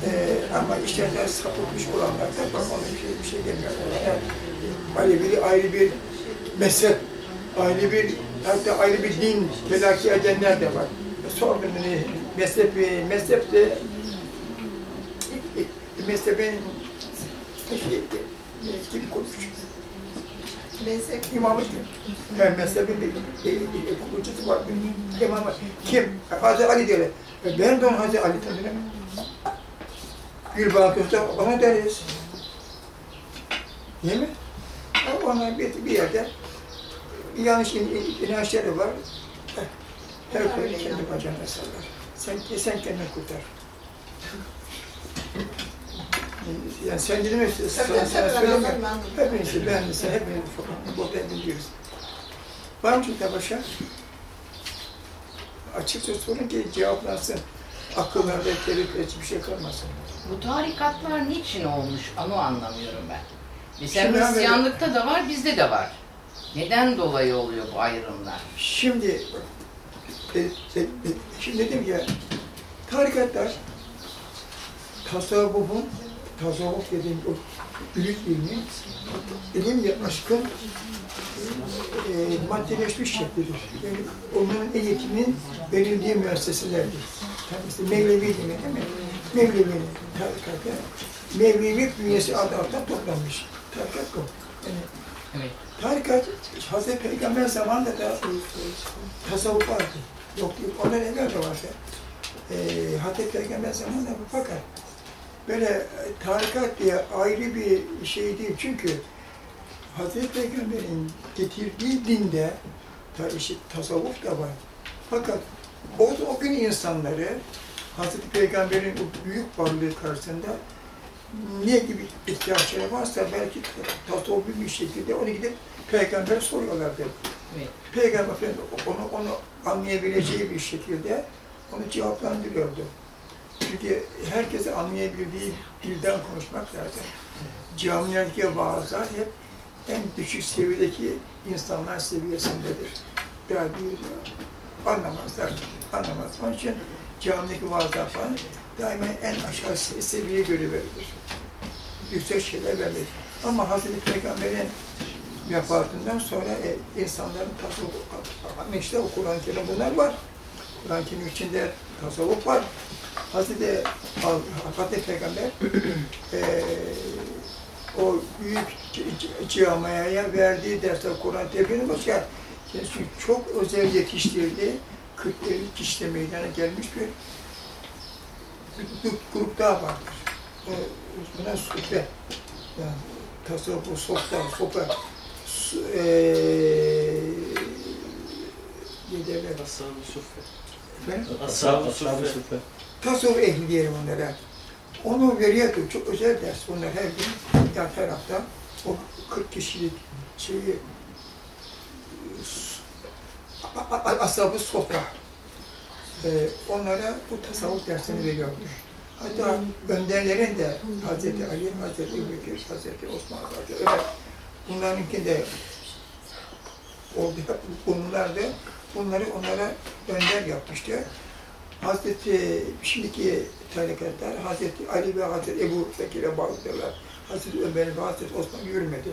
Ee, ama işlerinde sapıtmış olanlar da var. Ona bir şey, bir şey demiyorum. Yani, ayrı bir, ayrı bir mezhep, ayrı bir, hatta ayrı bir din telakki edenler de var. Sordum hani mezhep, mezhep de mezhebin şey, kim kurmuş? Mezhep İmamı kim? Yani mezhebin bir, kurucusu var. Bir imamı kim? Hazreti Ali diyorlar. E ben de onu Hazreti Ali tanırım. Bir bakıyorsa ona deriz. Değil mi? Ama onlar bir, bir yerde bir yanlış in, in, inançları var. Her koyun kendi bacağına sallar. Sen, sen kendini kurtar. Yani sen? Tabii, Sana, sana söylemiyorum. Hepinizi, ben de sen hepinizi burada biliyoruz. Var mı çünkü başa? Açıkça sorun ki cevaplansın. Akıllarda gelip hiçbir şey kalmasın. Bu tarikatlar niçin olmuş onu anlamıyorum ben. Mesela Şimdi Hristiyanlıkta da var, bizde de var. Neden dolayı oluyor bu ayrımlar? Şimdi, e, e, e, şimdi dedim ya, tarikatlar, tasavvufun, tasavvuf dediğim o büyük ilmi, ilim ya aşkın e, maddeleşmiş şeklidir. Yani onların eğitiminin verildiği müesseselerdir. Tabii işte Mevlevi dini değil mi? Mevlevi'nin tarikatı, Mevlevi bünyesi adı altında toplanmış. Bu. Yani Evet. Tarikat, Hazreti Peygamber zamanında da tasavvuf vardı. Yok yok, ondan evvel de vardı. Ee, Hazreti Peygamber zamanında bu fakat böyle e, tarikat diye ayrı bir şey değil. Çünkü Hazreti Peygamber'in getirdiği dinde işte, tasavvuf da var. Fakat o, o gün insanları Hazreti Peygamber'in büyük varlığı karşısında ne gibi ihtiyaçları varsa belki tasavvufi bir şekilde onu gidip Peygamber'e soruyorlardı. Evet. Peygamber Efendimiz onu, onu anlayabileceği bir şekilde onu cevaplandırıyordu. Çünkü herkese anlayabildiği dilden konuşmak lazım. Camilerdeki vaazlar hep en düşük seviyedeki insanlar seviyesindedir. Daha büyük anlamazlar, anlamaz. Onun için camideki vaazlar falan daima en aşağı se- seviyeye göre verilir. Yüksek şeyler verilir. Ama Hazreti Peygamber'in vefatından sonra e, insanların tasavvuf, işte o Kur'an-ı Kerim bunlar var. Kur'an-ı Kerim içinde tasavvuf var. Hazreti, Hazreti Peygamber [CLEARS THROAT] e, o büyük camiaya verdiği dersler Kur'an-ı Kerim'in başka çünkü çok özel yetiştirdiği 40 kişide meydana gelmiş bir bir grup daha vardır. O, buna sohbet. Yani tasavvuf, sohbet, sohbet. Su- Eee ne derler? Ashab-ı. Efendim? Ashab-ı. Suffe. Tasavvuf ehli diyelim onlara. Onu veriyordu. Çok özel ders. Bunlar her gün yan tarafta o 40 kişilik şeyi a- a- a- ashab-ı sofra. Ee, onlara bu tasavvuf dersini veriyormuş. Hatta önderlerin de Hazreti Ali, Hazreti Ebubekir, Hazreti Osman, Hazreti Ömer bunlarınki de bunlar da bunları onlara önder yapmıştı. Hazreti şimdiki tarikatlar Hazreti Ali ve Hazreti Ebu Bekir'e bağlıdırlar. Hazreti Ömer ve Hazreti Osman yürümedi.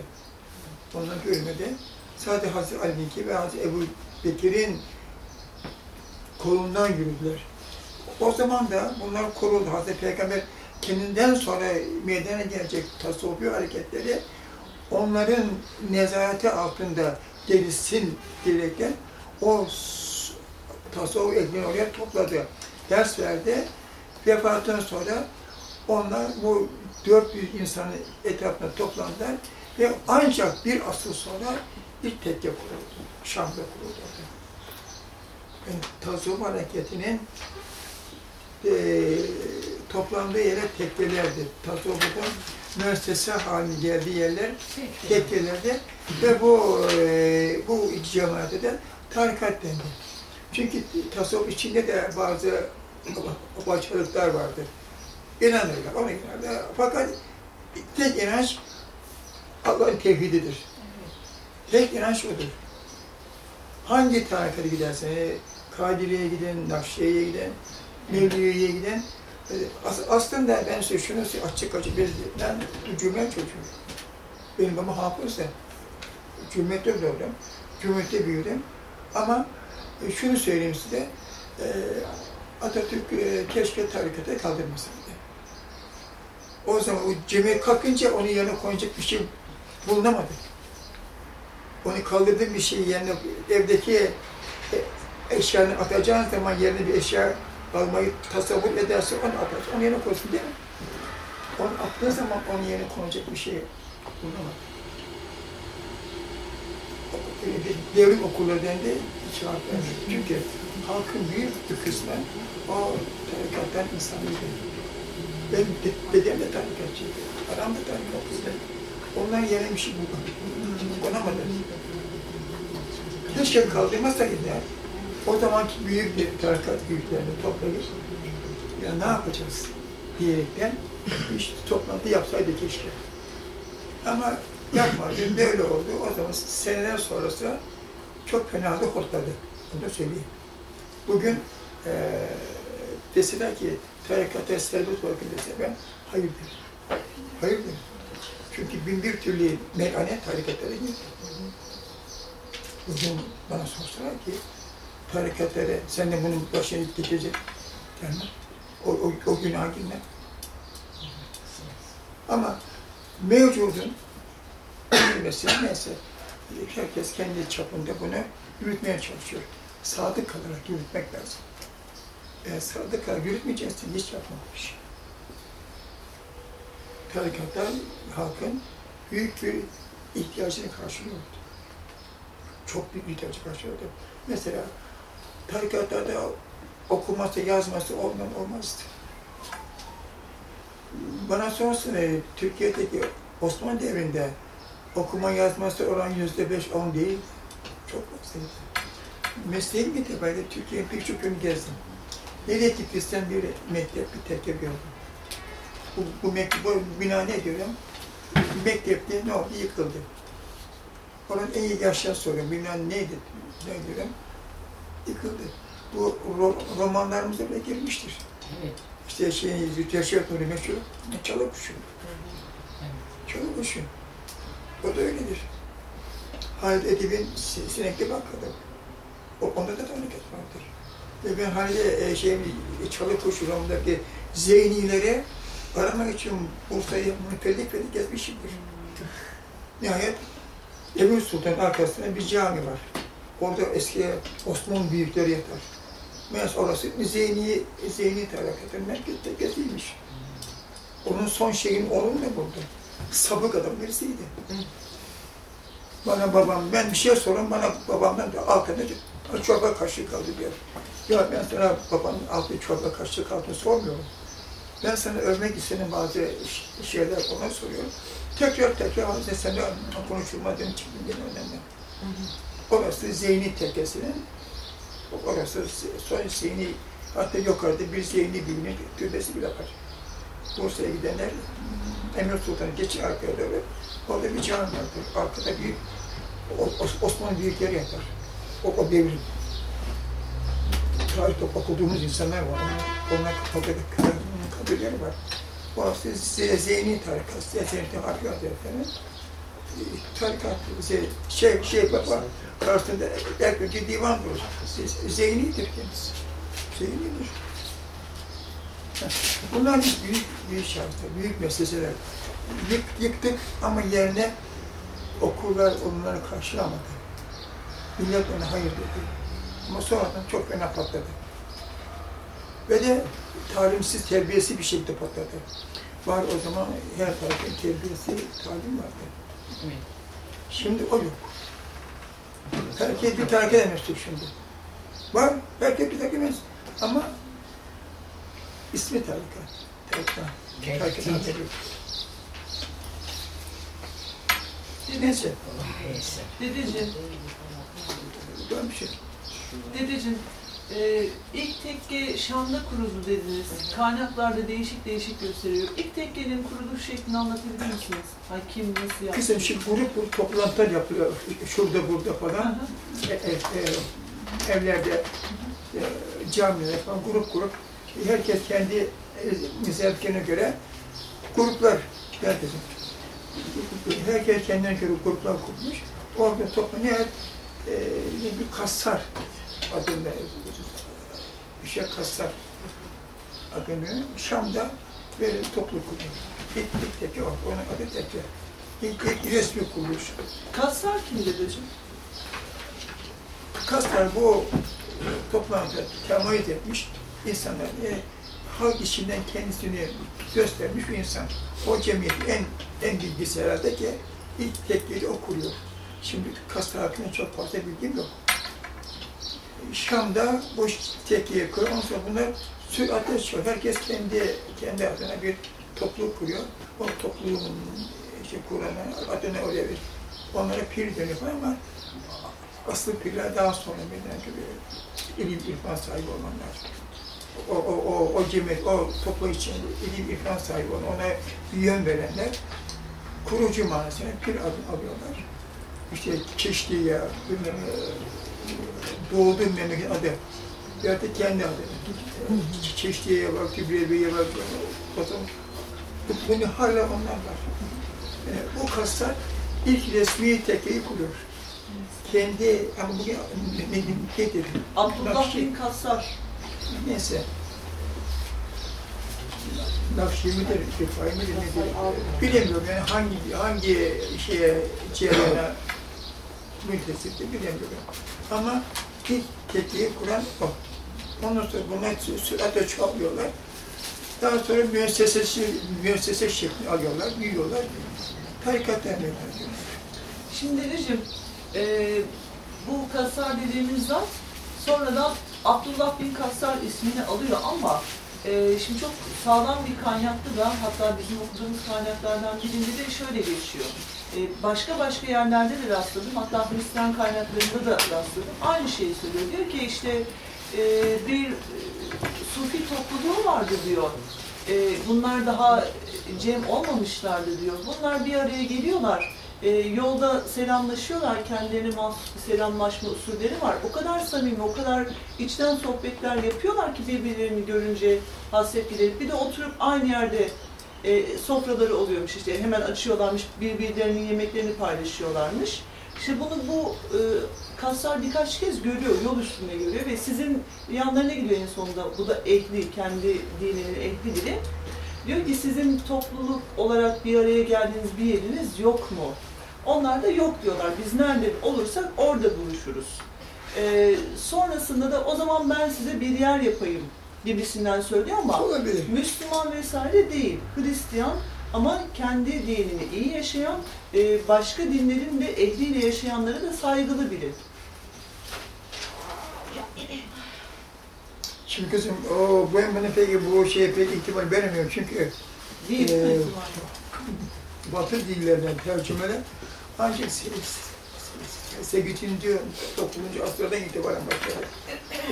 Onlar yürümedi. Sadece Hazreti Ali'ninki ve Hazreti Ebu Bekir'in kolundan yürüdüler. O zaman da bunlar koruldu. Hazreti Peygamber kendinden sonra meydana gelecek tasavvufi hareketleri onların nezareti altında gelişsin diyerekten o tasavvuf ehlini oraya topladı. Ders verdi. Vefatından sonra onlar bu 400 insanın etrafına toplandılar ve ancak bir asıl sonra ilk tekke kuruldu. Şam'da kuruldu. Tasavvuf hareketinin eee toplandığı yere tekkelerdi. Tasavvufun müessese haline geldiği yerler, tekkelerde ve bu e, bu cemaate de tarikat dendi. Çünkü tasavvuf içinde de bazı bacalıklar vardır. İnanırlar, ona inanırlar. Fakat tek inanç Allah'ın tevhididir. Tek inanç odur. Hangi tarikata gidersen, e, Kadiriye'ye giden, Nakşiye'ye giden, Mevliye'ye giden, as- aslında ben size şunu açık açık, ben, ben cümle çocuğum. Benim babam hafızdı. Cumhuriyette doğdum, Cumhuriyette büyüdüm. Ama e, şunu söyleyeyim size, e, Atatürk e, keşke tarikata kaldırmasaydı. O zaman o cemiyet kalkınca onun yerine koyacak bir şey bulunamadı. Onu kaldırdığın bir şeyi yerine, evdeki eşyanı atacağın zaman yerine bir eşya almayı tasavvur ederse onu atarsın, onu yerine koysun değil mi? Onu attığı zaman onun yerine konacak bir şey bulunamadı. Devrim okulları dendi, vermedi. Çünkü halkın büyük bir kısmı o tarikattan insanıydı. Benim de, dedem de tarikatçıydı, adam da tarikatçıydı. Ondan yerine bir şey bulamadı. Konamadı. Keşke kaldırmasaydı ya. O zamanki büyük bir tarikat büyüklerini toplayıp ya ne yapacağız diyerekten işte toplantı yapsaydı keşke. Ama yapmadı, böyle oldu. O zaman seneler sonrası çok fena da hortladı. Onu da söyleyeyim. Bugün eee deseler ki tarikata serbest bırakın dese ben hayır derim. Hayır derim. Çünkü bin bir türlü melanet tarikatlara girdi. Bugün bana sorsalar ki tarikatlara sen de bunun başına gidecek gelmem. O, o, o günah girmem. Ama mevcudun mesela neyse herkes kendi çapında bunu yürütmeye çalışıyor. Sadık kalarak yürütmek lazım. Eğer sadık kalarak yürütmeyeceksin hiç yapmamış. Tarikatlar halkın büyük bir ihtiyacını karşılıyordu. Çok büyük ihtiyacı karşılıyordu. Mesela tarikatlarda okuması, yazması olmam olmazdı. Bana sorsun, e, Türkiye'deki Osmanlı devrinde okuma yazması oran yüzde beş, on değil. Çok fazlaydı. Mesleğim itibariyle Türkiye'nin pek çok yönü gezdim. Nereye gittiysem bir mektep, bir tekke gördüm. Bu, bu, mektep, bu bina ne diyorum? Mektepte ne oldu? Yıkıldı. Onun en iyi yaşlar soruyorum. Bina neydi? Ne diyorum? Yıkıldı. Bu ro romanlarımıza bile girmiştir. Evet. İşte şey, Zühtiyar Nuri meşhur, çalı kuşu. Çalı kuşu. O da öyledir. Halid Edip'in si- sinekli bakkada. O, onda da tarikat vardır. Ve ben Halide e, şey, çalı kuşu romanındaki zeynilere aramak için Bursa'yı müfellik fellik gezmişimdir. Nihayet Emir Sultan arkasında bir cami var. Orada eski Osmanlı büyükleri yatar. Meğerse orası Zeyni, Zeyni tarikatının merkez tekesiymiş. Onun son şeyin onun ne buldu? Sabık adam birisiydi. Bana babam, ben bir şey sorun, bana babamdan da altına çorba kaşığı kaldı diyor. Ya ben sana babanın altı çorba kaşığı kaldığını sormuyorum. Ben sana övmek istediğim bazı şeyler ona soruyorum. Tekrar tekrar Hazreti sana konuşulmadığın için benim önemli. Orası Zeyni tekesinin Orası son Zeyni, hatta yukarıda bir Zeyni büyüğünün türbesi bile var. Bursa'ya gidenler Emir Sultan'ı geçin arkaya doğru. Orada bir cami vardır. Arkada Os- Osmanlı büyükleri yatar. O, o devrin. Tarihte okuduğumuz insanlar var. Onlar kabirleri, var. Orası Zeyni tarikası. Zeyni Harbi Hazretleri'nin e, tarikat, şey, şey, şey baba, karşısında erkek divan durur. Zeynidir kendisi. Zeynidir. Bunlar büyük, büyük şartlar, büyük meseleler. Yık, yıktık ama yerine okullar onları karşılamadı. Millet ona hayır dedi. Ama sonradan çok fena patladı. Ve de talimsiz, terbiyesi bir şekilde patladı. Var o zaman her tarafın terbiyesi, talim vardı. Şimdi o yok. Herkes bir terk edemezdik şimdi. Var, herkes bir terk edemez. Ama ismi tarika. Tarika. Tarika. Dedeci. Dedeci. Dön bir şey. Dedeciğim, e, ilk tekke Şam'da kuruldu dediniz. Kaynaklarda değişik değişik gösteriyor. İlk tekkenin kuruluş şeklini anlatabilir misiniz? Ha, kim, nasıl yaptı? Kızım şimdi grup grup toplantılar yapılıyor. Şurada burada falan. E, e, e, evlerde, e, camilerde falan grup grup. Herkes kendi e, mezheplerine göre gruplar. Herkesin. Herkes kendine göre gruplar kurmuş. Orada toplanıyor. E, bir kassar adında şey kassar adını Şam'da böyle toplu kuruyor. İlk, ilk teki o. Onun adı teki. İlk, ilk resmi kuruluş. Kassar kim dedeciğim? Kaslar bu e, toplantıda temayüz etmiş insanlar. E, halk içinden kendisini göstermiş bir insan. O cemiyetin en, en bilgisi herhalde ki ilk tekleri o kuruyor. Şimdi Kaslar hakkında çok fazla bilgim yok. Şam'da bu tekkiyi kuruyor. Ondan sonra bunlar süratle çıkıyor. Herkes kendi kendi adına bir topluluk kuruyor. O topluluğun işte kuranı adına oraya bir onlara pir dönüyor ama asıl pirler daha sonra meydana geliyor. İlim irfan sahibi olanlar. O, o, o, o cemiyet, o toplu için ilim irfan sahibi olan, ona yön verenler kurucu manasına pir adını alıyorlar. İşte Keştiye, bilmem, doğduğum memleket adı. Ya da kendi adı. Çeşdiye'ye bak, Kübrevi'ye bak. Bu- bunu hala onlar var. Yani o kaslar ilk resmi tekeyi kuruyor. Kendi, ama bugün ne, ne, ne dedi? Abdullah bin Kassar. Neyse. Nakşi midir, Rifai midir, nedir? Bilemiyorum yani hangi, hangi şeye, çevrene müntesipti bilemiyorum. Ama ilk tekiyi kuran o. Ondan sonra bunlar sü- süratle çoğalıyorlar. Daha sonra müessesesi, müessese şeklini alıyorlar, büyüyorlar. Meydana geliyor. Şimdi dedeciğim, e, bu Kassar dediğimiz zat sonradan Abdullah bin Kassar ismini alıyor ama e, şimdi çok sağlam bir kaynakta da hatta bizim okuduğumuz kaynaklardan birinde de şöyle geçiyor. E, başka başka yerlerde de rastladım. Hatta Hristiyan kaynaklarında da rastladım. Aynı şeyi söylüyor. Diyor ki işte e, bir e, Sufi topluluğu vardı diyor. Bunlar daha cem olmamışlardı diyor. Bunlar bir araya geliyorlar. E, yolda selamlaşıyorlar. Kendilerine mahsus bir selamlaşma usulleri var. O kadar samimi, o kadar içten sohbetler yapıyorlar ki birbirlerini görünce hasret giderip bir de oturup aynı yerde e, sofraları oluyormuş işte hemen açıyorlarmış birbirlerinin yemeklerini paylaşıyorlarmış. İşte bunu bu e, kaslar birkaç kez görüyor, yol üstünde görüyor ve sizin yanlarına gidiyor en sonunda. Bu da ehli, kendi dininin ehli biri. Diyor ki sizin topluluk olarak bir araya geldiğiniz bir yeriniz yok mu? Onlar da yok diyorlar. Biz nerede olursak orada buluşuruz. E, sonrasında da o zaman ben size bir yer yapayım gibisinden söylüyor ama Olabilir. Müslüman vesaire değil, Hristiyan ama kendi dinini iyi yaşayan, e, başka dinlerin de ehliyle yaşayanlara da saygılı biri. Şimdi kızım, o, ben bana peki bu şeye pek ihtimal veremiyorum çünkü Değil Ee, mi? Batı dillerden tercümeler ancak 8. 9. asırdan itibaren başladı.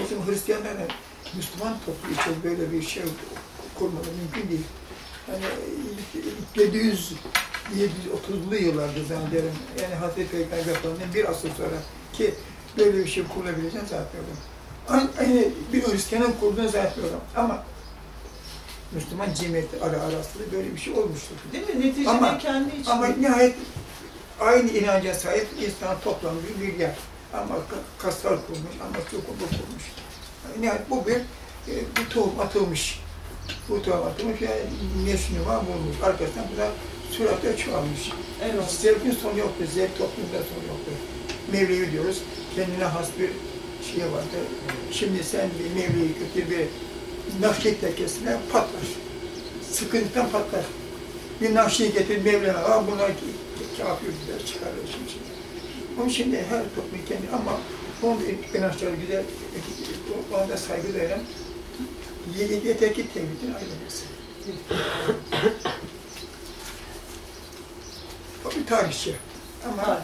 O zaman Hristiyanların Müslüman toplu için böyle bir şey kurmaları mümkün değil. Hani 700 730'lu yıllarda zannederim. Yani Hazreti Peygamber Efendimiz'den bir asır sonra ki böyle bir şey kurulabileceğini zannetmiyorum. Aynı bir Hristiyanın kurduğunu zannetmiyorum. Ama Müslüman cemiyeti ara arasında böyle bir şey olmuştur. Değil mi? Neticede Ama- kendi için. Ama nihayet aynı inanca sahip insan toplandığı bir yer. Ama ka- kaslar kurmuş, ama şu kurmuş Nihayet bu bir, e, bu tohum atılmış. Bu tohum atılmış, yani neşnuma bulmuş. Arkasından bu da süratle çoğalmış. Evet. Zevkin sonu yoktur, zevk toplumda sonu yoktur. Mevlevi diyoruz, kendine has bir şey vardır. Şimdi sen bir mevlevi götür bir nakşi tekkesine patlar. Sıkıntıdan patlar. Bir nakşi getir Mevlana, aa bunlar ki kafir güzel çıkarır şimdi. Onun için her toplum kendi ama onun da inançları güzel, ona da saygı veren yeter ki tevhidin ayrılması. O bir tarihçi. Ama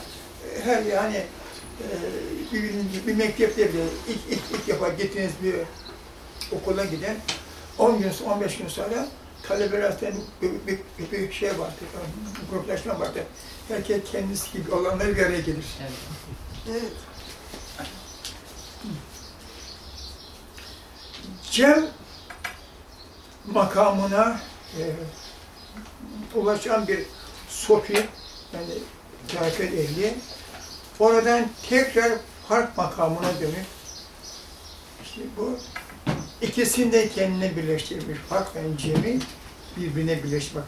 her yani e, bir, bir mektepte bile ilk, ilk, ilk defa gittiğiniz bir okula giden 10 gün, 15 gün sonra talebeler arasında bir, bir, bir, bir şey vardı, bir gruplaşma vardı. Herkes kendisi gibi olanlar bir araya gelir. Evet. Evet. Cem makamına e, ulaşan bir sofi, yani tarifet ehli, oradan tekrar fark makamına dönüp, işte bu ikisini de kendine birleştirmiş. Fark ve cemi birbirine birleşmek.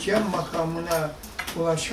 Cem makamına ulaşan